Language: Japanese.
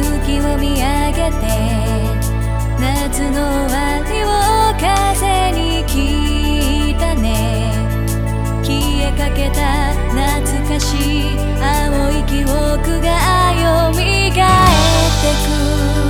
月を見上げて夏の終わりを風に聞いたね。消えかけた懐かしい青い記憶が蘇ってく。